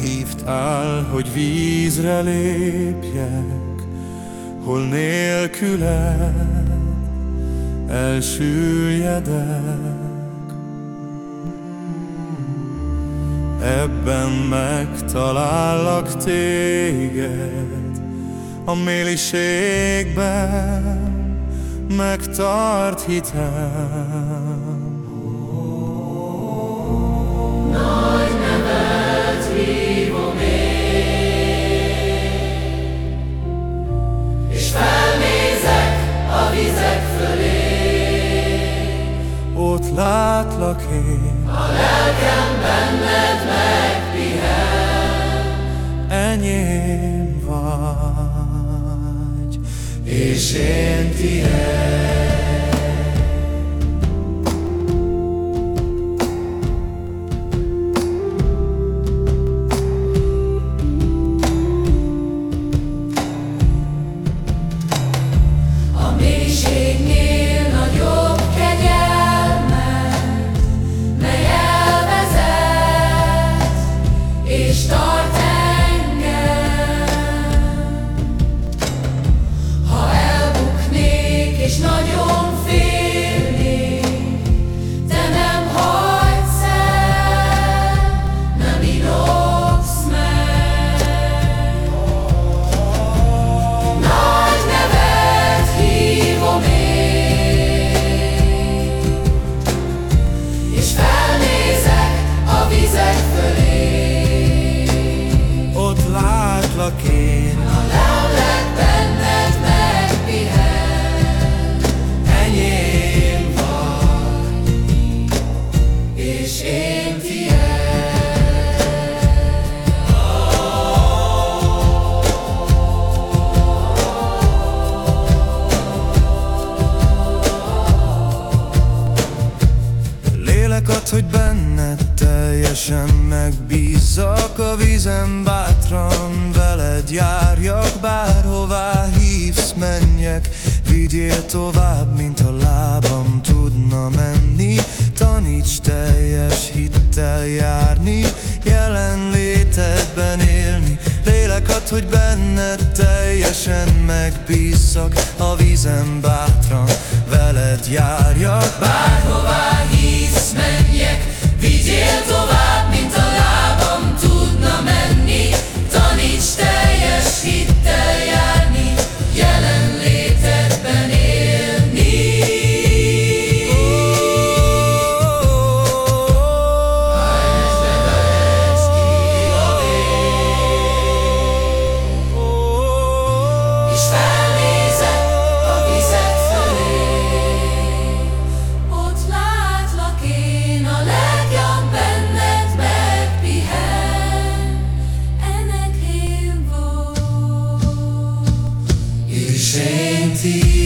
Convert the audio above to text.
hívtál, hogy vízre lépjek, hol nélküled elsüllyedek. Ebben megtalállak téged, a méliségben megtart hitem. Én. A lelkem benned megpihen. Enyém vagy, és én tiéd. Teljesen megbízzak A vízen bátran veled járjak Bárhová hívsz, menjek. Vigyél tovább, mint a lábam tudna menni. Taníts teljes hittel járni Jelenlétedben élni. Lélekad, hogy benned teljesen megbízzak A vízen bátran veled járjak. Bárhová én